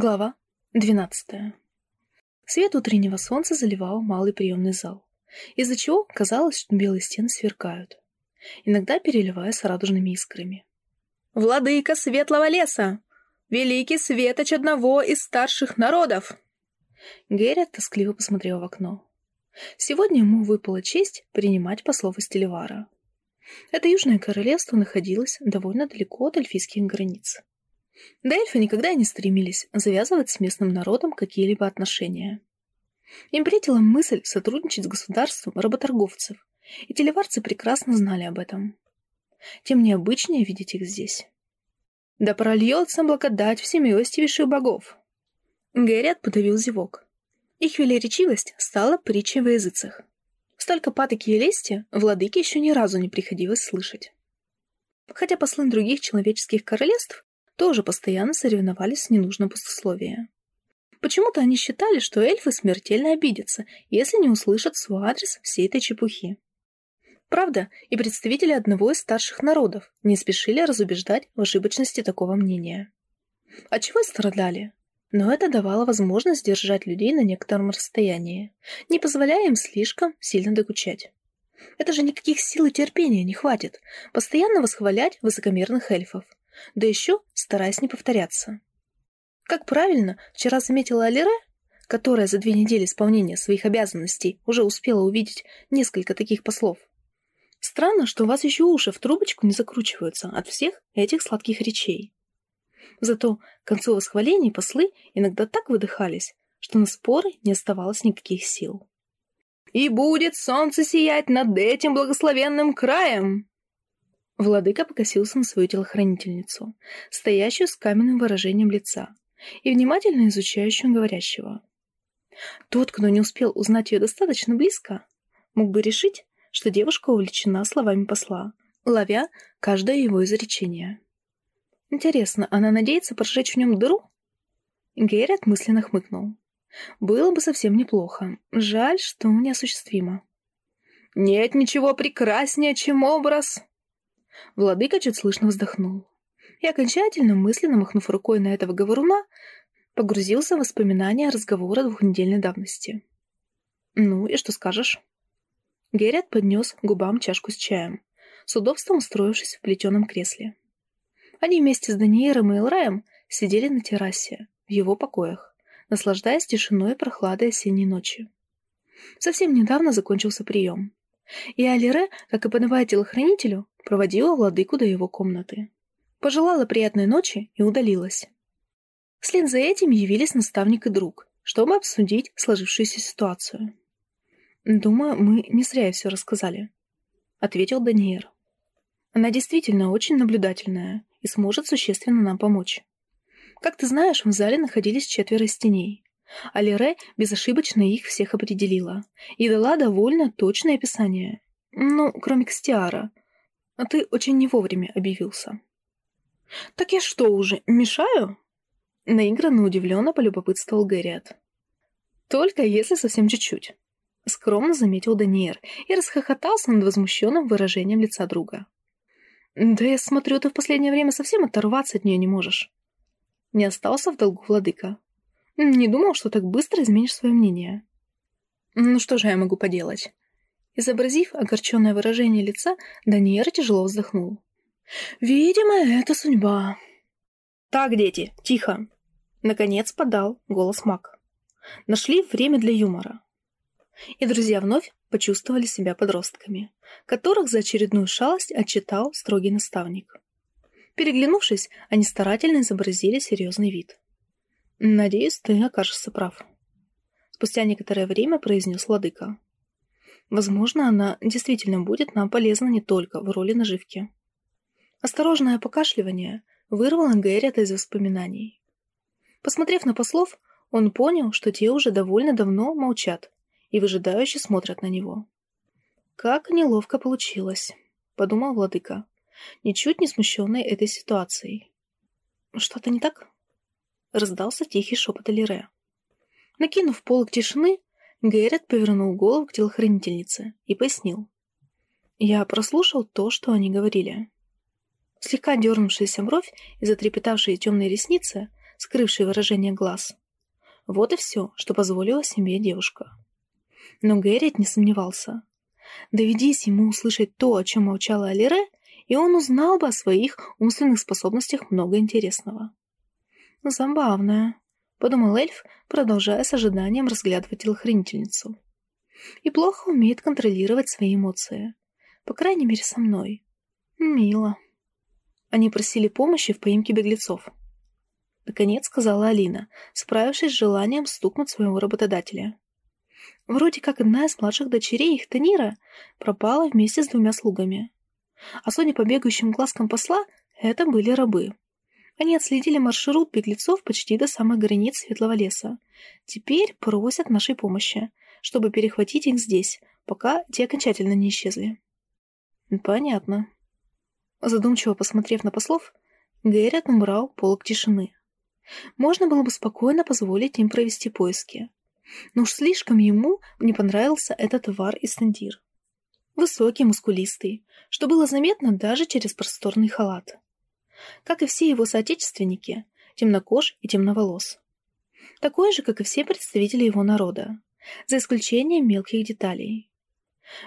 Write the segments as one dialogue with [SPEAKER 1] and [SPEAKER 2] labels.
[SPEAKER 1] Глава 12. Свет утреннего солнца заливал малый приемный зал, из-за чего казалось, что белые стены сверкают, иногда переливаясь радужными искрами.
[SPEAKER 2] «Владыка светлого леса! Великий светоч одного из старших народов!»
[SPEAKER 1] Геррит тоскливо посмотрел в окно. Сегодня ему выпала честь принимать послов из Телевара. Это Южное Королевство находилось довольно далеко от эльфийских границ. Да эльфы никогда не стремились завязывать с местным народом какие-либо отношения. Им претила мысль сотрудничать с государством работорговцев, и телеварцы прекрасно знали об этом. Тем необычнее видеть их здесь. «Да прольется благодать всемилостивейших богов!» Гэрриот подавил зевок. Их велеречивость стала притчей во языцах. Столько патоки и лести владыке еще ни разу не приходилось слышать. Хотя послы других человеческих королевств тоже постоянно соревновались с ненужным пустословием. Почему-то они считали, что эльфы смертельно обидятся, если не услышат свой адрес всей этой чепухи. Правда, и представители одного из старших народов не спешили разубеждать в ошибочности такого мнения. От чего страдали? Но это давало возможность держать людей на некотором расстоянии, не позволяя им слишком сильно докучать. Это же никаких сил и терпения не хватит постоянно восхвалять высокомерных эльфов, да еще стараясь не повторяться. Как правильно вчера заметила Алире, которая за две недели исполнения своих обязанностей уже успела увидеть несколько таких послов. Странно, что у вас еще уши в трубочку не закручиваются от всех этих сладких речей. Зато к концу восхвалений послы иногда так выдыхались, что на споры не оставалось никаких сил. «И будет солнце сиять над этим благословенным краем!» Владыка покосился на свою телохранительницу, стоящую с каменным выражением лица, и внимательно изучающую говорящего. Тот, кто не успел узнать ее достаточно близко, мог бы решить, что девушка увлечена словами посла, ловя каждое его изречение. Интересно, она надеется прожечь в нем дыру? Геррит мысленно хмыкнул. Было бы совсем неплохо. Жаль, что неосуществимо. «Нет ничего прекраснее, чем образ!» Владыка чуть слышно вздохнул. И окончательно, мысленно махнув рукой на этого говоруна, погрузился в воспоминания разговора двухнедельной давности. «Ну и что скажешь?» Геррит поднес губам чашку с чаем, с удобством устроившись в плетеном кресле. Они вместе с Даниэром и Элраем сидели на террасе, в его покоях, наслаждаясь тишиной и прохладой осенней ночи. Совсем недавно закончился прием. И Алире, как и подавая телохранителю, проводила владыку до его комнаты. Пожелала приятной ночи и удалилась. Вслед за этим явились наставник и друг, чтобы обсудить сложившуюся ситуацию. «Думаю, мы не зря все рассказали», — ответил Даниэр. «Она действительно очень наблюдательная и сможет существенно нам помочь. Как ты знаешь, в зале находились четверо из теней. Алире безошибочно их всех определила и дала довольно точное описание. Ну, кроме Кстиара, а ты очень не вовремя объявился. Так я что уже, мешаю? Наигранно удивленно полюбопытствовал Гэриат. Только если совсем чуть-чуть. Скромно заметил Даниэр и расхохотался над возмущенным выражением лица друга. Да я смотрю, ты в последнее время совсем оторваться от нее не можешь. Не остался в долгу владыка. Не думал, что так быстро изменишь свое мнение. Ну что же я могу поделать? Изобразив огорченное выражение лица, Даниэр тяжело вздохнул. «Видимо, это судьба». «Так, дети, тихо!» Наконец подал голос Мак. Нашли время для юмора. И друзья вновь почувствовали себя подростками, которых за очередную шалость отчитал строгий наставник. Переглянувшись, они старательно изобразили серьезный вид. «Надеюсь, ты окажешься прав», — спустя некоторое время произнес владыка. Возможно, она действительно будет нам полезна не только в роли наживки. Осторожное покашливание вырвало Гэррита из воспоминаний. Посмотрев на послов, он понял, что те уже довольно давно молчат и выжидающе смотрят на него. «Как неловко получилось», — подумал владыка, ничуть не смущенный этой ситуацией. «Что-то не так?» — раздался тихий шепот Алире. Накинув полок тишины, Гэррет повернул голову к телохранительнице и пояснил. Я прослушал то, что они говорили. Слегка дернувшаяся бровь и затрепетавшие темные ресницы скрывшей выражение глаз. Вот и все, что позволила себе девушка. Но Гэррит не сомневался. Доведись ему услышать то, о чем молчала Алире, и он узнал бы о своих умственных способностях много интересного. «Забавно», — подумал эльф, продолжая с ожиданием разглядывать телохранительницу. «И плохо умеет контролировать свои эмоции. По крайней мере, со мной. Мило». Они просили помощи в поимке беглецов. Наконец сказала Алина, справившись с желанием стукнуть своего работодателя. Вроде как одна из младших дочерей их Танира пропала вместе с двумя слугами. А судя по бегающим глазкам посла, это были рабы. Они отследили маршрут беглецов почти до самых границ Светлого леса. Теперь просят нашей помощи, чтобы перехватить их здесь, пока те окончательно не исчезли. Понятно. Задумчиво посмотрев на послов, Гэррит убрал полок тишины. Можно было бы спокойно позволить им провести поиски. Но уж слишком ему не понравился этот вар из Сандир. Высокий, мускулистый, что было заметно даже через просторный халат. Как и все его соотечественники, темнокож и темноволос. Такой же, как и все представители его народа, за исключением мелких деталей.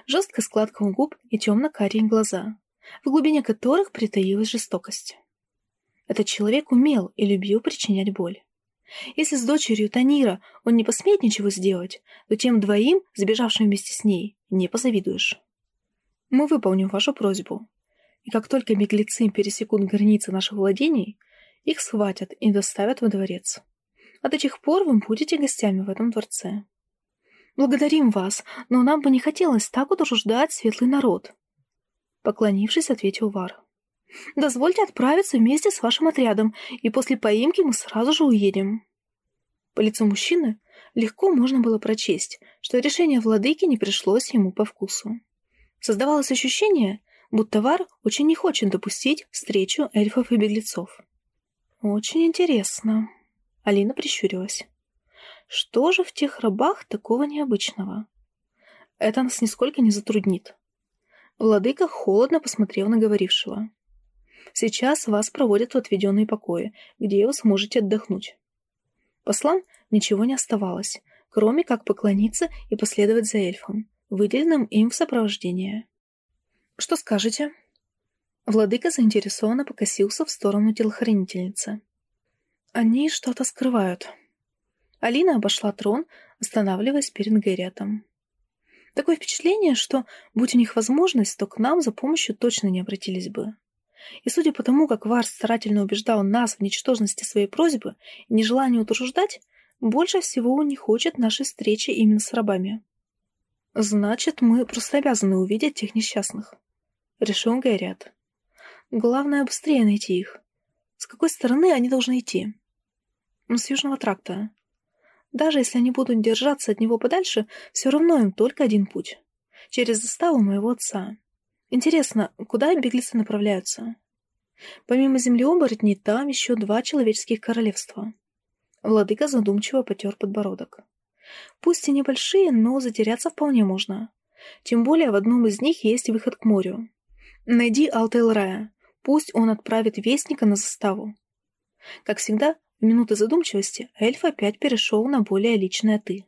[SPEAKER 1] Жесткая складка у губ и темно-карие глаза, в глубине которых притаилась жестокость. Этот человек умел и любил причинять боль. Если с дочерью Танира он не посмеет ничего сделать, то тем двоим, сбежавшим вместе с ней, не позавидуешь. Мы выполним вашу просьбу. И как только беглецы пересекут границы наших владений, их схватят и доставят во дворец. А до тех пор вы будете гостями в этом дворце. Благодарим вас, но нам бы не хотелось так утруждать светлый народ. Поклонившись, ответил Вар. Дозвольте отправиться вместе с вашим отрядом, и после поимки мы сразу же уедем. По лицу мужчины легко можно было прочесть, что решение владыки не пришлось ему по вкусу. Создавалось ощущение, будто Вар очень не хочет допустить встречу эльфов и беглецов. «Очень интересно», — Алина прищурилась. «Что же в тех рабах такого необычного? Это нас нисколько не затруднит». Владыка холодно посмотрел на говорившего. Сейчас вас проводят в отведенные покои, где вы сможете отдохнуть. Послам ничего не оставалось, кроме как поклониться и последовать за эльфом, выделенным им в сопровождение. «Что скажете?» Владыка заинтересованно покосился в сторону телохранительницы. «Они что-то скрывают». Алина обошла трон, останавливаясь перед Гэрриотом. Такое впечатление, что, будь у них возможность, то к нам за помощью точно не обратились бы. И судя по тому, как Варс старательно убеждал нас в ничтожности своей просьбы и нежелании утруждать, больше всего он не хочет нашей встречи именно с рабами. Значит, мы просто обязаны увидеть тех несчастных. Решил Гайрят. Главное, быстрее найти их. С какой стороны они должны идти? С южного тракта. Даже если они будут держаться от него подальше, все равно им только один путь. Через заставу моего отца. Интересно, куда беглецы направляются? Помимо земли оборотней, там еще два человеческих королевства. Владыка задумчиво потер подбородок. Пусть и небольшие, но затеряться вполне можно. Тем более в одном из них есть выход к морю. Найди Алтейлрая. Пусть он отправит вестника на заставу. Как всегда, в минуты задумчивости эльф опять перешел на более личное «ты».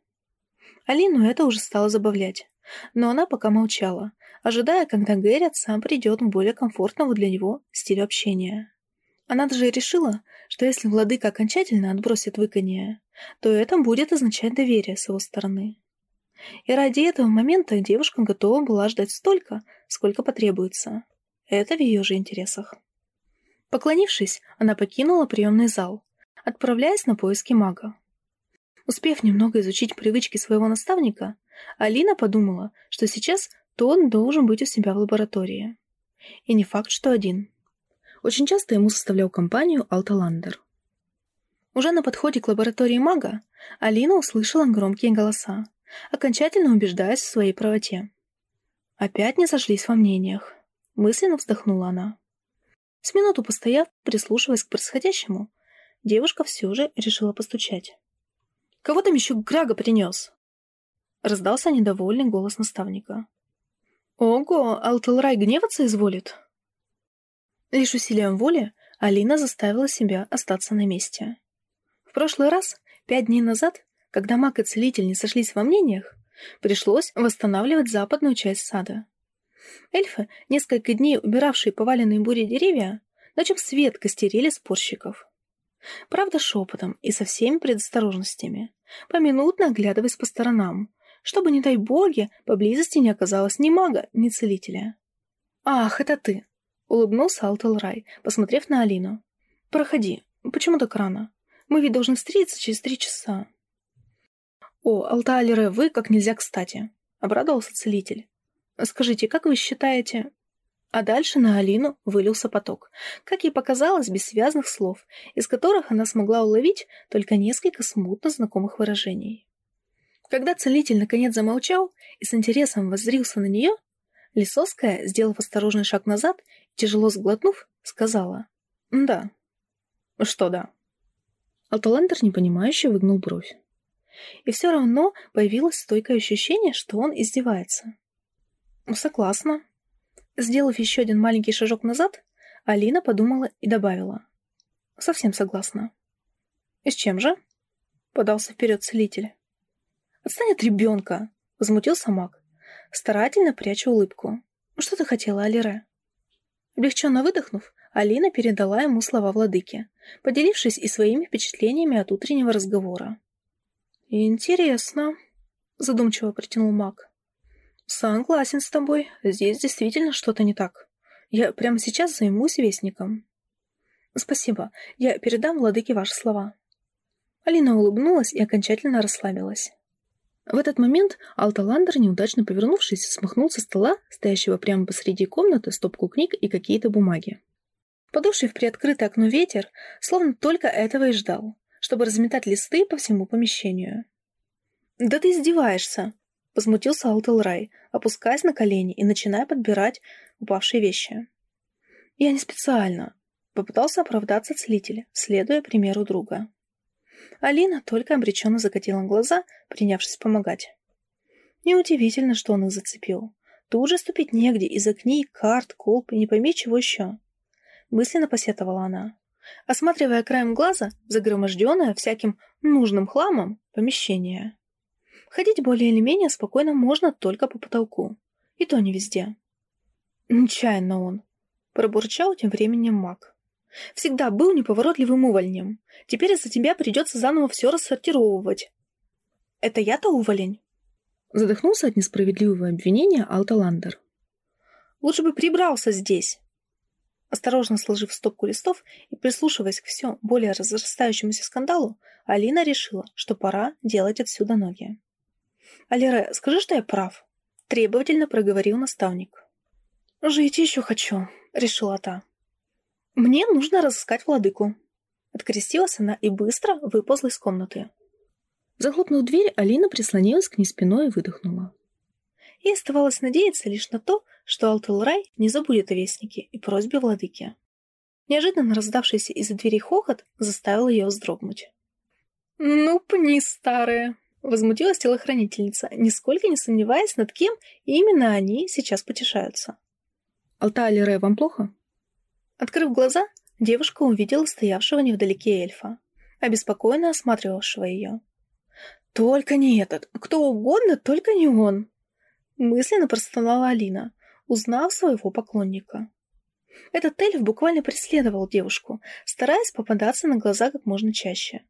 [SPEAKER 1] Алину это уже стало забавлять, но она пока молчала, ожидая, когда Гэррит сам придет к более комфортному для него стилю общения. Она даже решила, что если владыка окончательно отбросит выканье, то это будет означать доверие с его стороны. И ради этого момента девушка готова была ждать столько, сколько потребуется. Это в ее же интересах. Поклонившись, она покинула приемный зал, отправляясь на поиски мага. Успев немного изучить привычки своего наставника, Алина подумала, что сейчас то он должен быть у себя в лаборатории. И не факт, что один. Очень часто ему составлял компанию Алталандер. Уже на подходе к лаборатории мага Алина услышала громкие голоса, окончательно убеждаясь в своей правоте. Опять не сошлись во мнениях. Мысленно вздохнула она. С минуту постояв, прислушиваясь к происходящему, девушка все же решила постучать. «Кого там еще Грага принес?» Раздался недовольный голос наставника. Ого, Алтелрай гневаться изволит? Лишь усилием воли Алина заставила себя остаться на месте. В прошлый раз, пять дней назад, когда маг и целитель не сошлись во мнениях, пришлось восстанавливать западную часть сада. Эльфы, несколько дней убиравшие поваленные бурей деревья, на чем свет костерили спорщиков. Правда, шепотом и со всеми предосторожностями, поминутно оглядываясь по сторонам, чтобы, не дай боги, поблизости не оказалось ни мага, ни целителя. «Ах, это ты!» — улыбнулся Алтелрай, посмотрев на Алину. «Проходи. Почему так рано? Мы ведь должны встретиться через три часа». «О, Алталере, вы как нельзя кстати!» — обрадовался целитель. «Скажите, как вы считаете...» А дальше на Алину вылился поток, как ей показалось, без связанных слов, из которых она смогла уловить только несколько смутно знакомых выражений. Когда целитель наконец замолчал и с интересом воззрился на нее, Лисовская, сделав осторожный шаг назад тяжело сглотнув, сказала «Да». «Что да?» Алталандер непонимающе выгнул бровь. И все равно появилось стойкое ощущение, что он издевается. «Согласна», Сделав еще один маленький шажок назад, Алина подумала и добавила. «Совсем согласна». «И с чем же?» — подался вперед целитель. «Отстань от ребенка!» — возмутился маг, старательно пряча улыбку. «Что ты хотела, Алире?» Облегченно выдохнув, Алина передала ему слова владыки, поделившись и своими впечатлениями от утреннего разговора. «Интересно», — задумчиво протянул маг. Согласен с тобой. Здесь действительно что-то не так. Я прямо сейчас займусь вестником. Спасибо. Я передам владыке ваши слова. Алина улыбнулась и окончательно расслабилась. В этот момент Алталандер, неудачно повернувшись, смахнул со стола, стоящего прямо посреди комнаты, стопку книг и какие-то бумаги. Подувший в приоткрытое окно ветер, словно только этого и ждал, чтобы разметать листы по всему помещению. «Да ты издеваешься!» Возмутился Алтелрай, опускаясь на колени и начиная подбирать упавшие вещи. «Я не специально», — попытался оправдаться целитель, следуя примеру друга. Алина только обреченно закатила глаза, принявшись помогать. Неудивительно, что он их зацепил. Тут же ступить негде из-за книг, карт, колб и не пойми чего еще. Мысленно посетовала она, осматривая краем глаза загроможденное всяким нужным хламом помещение. Ходить более или менее спокойно можно только по потолку. И то не везде. Нечаянно он. Пробурчал тем временем маг. Всегда был неповоротливым увольнем. Теперь из-за тебя придется заново все рассортировывать. Это я-то уволень? Задохнулся от несправедливого обвинения Алталандер. Лучше бы прибрался здесь. Осторожно сложив стопку листов и прислушиваясь к все более разрастающемуся скандалу, Алина решила, что пора делать отсюда ноги. «Алире, скажи, что я прав», — требовательно проговорил наставник. «Жить еще хочу», — решила та. «Мне нужно разыскать владыку». Открестилась она и быстро выползла из комнаты. Захлопнув дверь, Алина прислонилась к ней спиной и выдохнула. Ей оставалось надеяться лишь на то, что Алтелрай не забудет о вестнике и просьбе владыки. Неожиданно раздавшийся из-за двери хохот заставил ее вздрогнуть. «Ну, пни, старая!» Возмутилась телохранительница, нисколько не сомневаясь, над кем именно они сейчас потешаются. «Алтая Ре, вам плохо?» Открыв глаза, девушка увидела стоявшего невдалеке эльфа, обеспокоенно осматривавшего ее. «Только не этот! Кто угодно, только не он!» Мысленно простонала Алина, узнав своего поклонника. Этот эльф буквально преследовал девушку, стараясь попадаться на глаза как можно чаще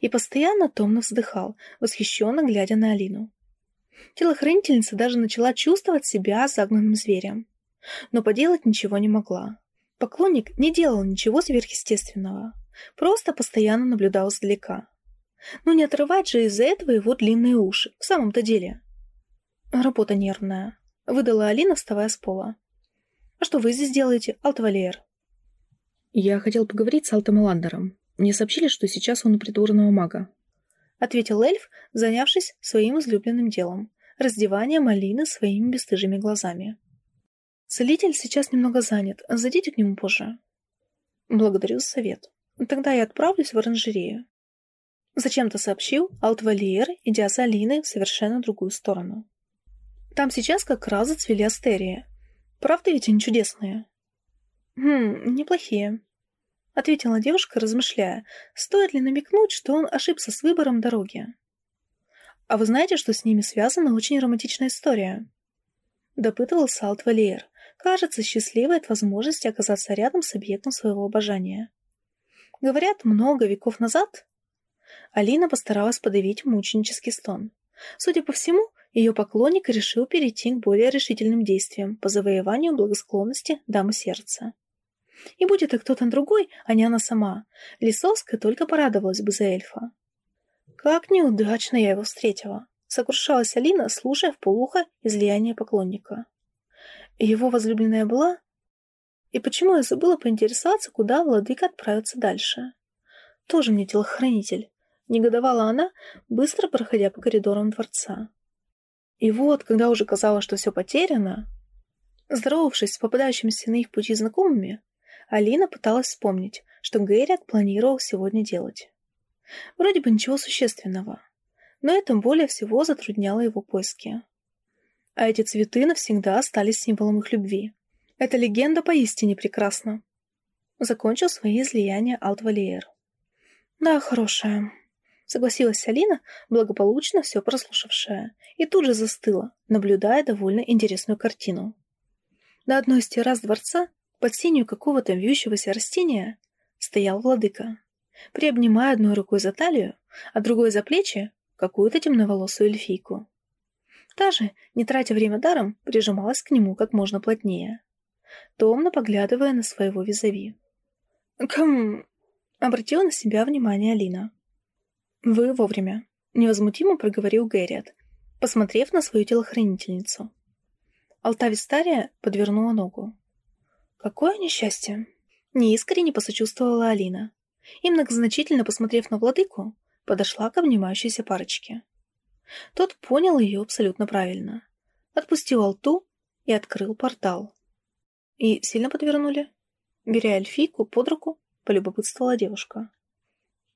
[SPEAKER 1] и постоянно томно вздыхал, восхищенно глядя на Алину. Телохранительница даже начала чувствовать себя загнанным зверем, но поделать ничего не могла. Поклонник не делал ничего сверхъестественного, просто постоянно наблюдал издалека. Но не отрывать же из-за этого его длинные уши, в самом-то деле. Работа нервная, выдала Алина, вставая с пола. А что вы здесь делаете, Алтвалер? Я хотел поговорить с Алтом Ландером, мне сообщили, что сейчас он у придворного мага. Ответил эльф, занявшись своим излюбленным делом – раздеванием Алины своими бесстыжими глазами. Целитель сейчас немного занят, зайдите к нему позже. Благодарю за совет. Тогда я отправлюсь в оранжерею. Зачем-то сообщил Алтвалиер, идя с Алиной в совершенно другую сторону. Там сейчас как раз зацвели астерии. Правда ведь они чудесные? Хм, неплохие. — ответила девушка, размышляя, стоит ли намекнуть, что он ошибся с выбором дороги. «А вы знаете, что с ними связана очень романтичная история?» Допытывался Алт Валиер, кажется, счастливый от возможности оказаться рядом с объектом своего обожания. Говорят, много веков назад Алина постаралась подавить мученический стон. Судя по всему, ее поклонник решил перейти к более решительным действиям по завоеванию благосклонности дамы сердца. И будь это кто-то другой, а не она сама, Лисовская только порадовалась бы за эльфа. «Как неудачно я его встретила!» — сокрушалась Алина, слушая в полухо излияние поклонника. Его возлюбленная была... И почему я забыла поинтересоваться, куда владыка отправится дальше? Тоже мне телохранитель. Негодовала она, быстро проходя по коридорам дворца. И вот, когда уже казалось, что все потеряно, здоровавшись с попадающимися на их пути знакомыми, Алина пыталась вспомнить, что Гэрриот планировал сегодня делать. Вроде бы ничего существенного, но это более всего затрудняло его поиски. А эти цветы навсегда остались символом их любви. Эта легенда поистине прекрасна. Закончил свои излияния Алтвалиер. Да, хорошая согласилась Алина, благополучно все прослушавшая, и тут же застыла, наблюдая довольно интересную картину. На одной из террас дворца, под сенью какого-то вьющегося растения, стоял владыка, приобнимая одной рукой за талию, а другой за плечи какую-то темноволосую эльфийку. Та же, не тратя время даром, прижималась к нему как можно плотнее, томно поглядывая на своего визави. «Км...» — обратила на себя внимание Алина. «Вы вовремя», — невозмутимо проговорил Гэрриот, посмотрев на свою телохранительницу. Алтавистария подвернула ногу. «Какое несчастье!» — неискренне посочувствовала Алина. И, многозначительно посмотрев на владыку, подошла к обнимающейся парочке. Тот понял ее абсолютно правильно. Отпустил Алту и открыл портал. И сильно подвернули? Беря эльфийку под руку, полюбопытствовала девушка.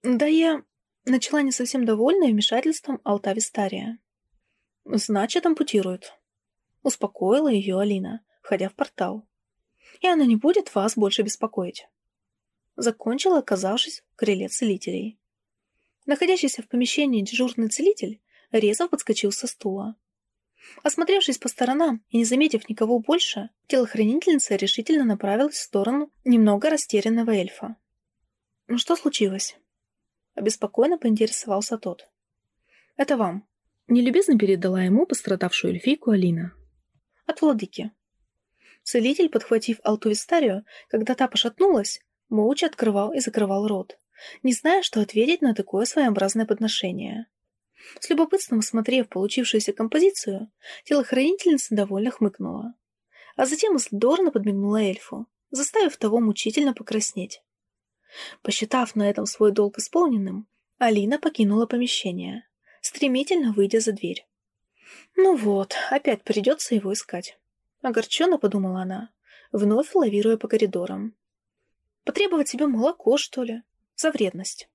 [SPEAKER 1] «Да я...» Начала не совсем довольная вмешательством Алтавистария. «Значит, ампутируют», — успокоила ее Алина, входя в портал. «И она не будет вас больше беспокоить». Закончила, оказавшись в крыле целителей. Находящийся в помещении дежурный целитель резво подскочил со стула. Осмотревшись по сторонам и не заметив никого больше, телохранительница решительно направилась в сторону немного растерянного эльфа. «Ну что случилось?» Обеспокоенно поинтересовался тот. «Это вам». Нелюбезно передала ему пострадавшую эльфийку Алина. «От владыки». Целитель, подхватив Алтувистарию, когда та пошатнулась, молча открывал и закрывал рот, не зная, что ответить на такое своеобразное подношение. С любопытством смотрев получившуюся композицию, телохранительница довольно хмыкнула. А затем здорово подмигнула эльфу, заставив того мучительно покраснеть. Посчитав на этом свой долг исполненным, Алина покинула помещение, стремительно выйдя за дверь. «Ну вот, опять придется его искать», — огорченно подумала она, вновь лавируя по коридорам. «Потребовать себе молоко, что ли? За вредность».